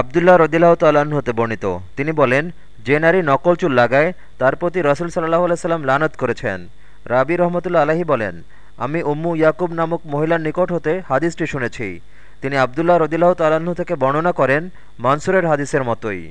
আবদুল্লাহ রদিল্লাহ তাল্লাহ্ন হতে বর্ণিত। তিনি বলেন, যে নারী নকল চুল লাগায়, তার প্রতি রসুল সাল্লাহ সাল্লাম লানত করেছেন। রাবি রহমতুল্লা আলাহি বলেন, আমি উম্মু ইয়াকুব নামক মহিলার নিকট হতে হাদিসটি শুনেছি। তিনি আবদুল্লাহ রদিল্লাহ তাল্লাহ্ন থেকে বর্ণনা করেন, মানসুরের হাদিসের মতোই।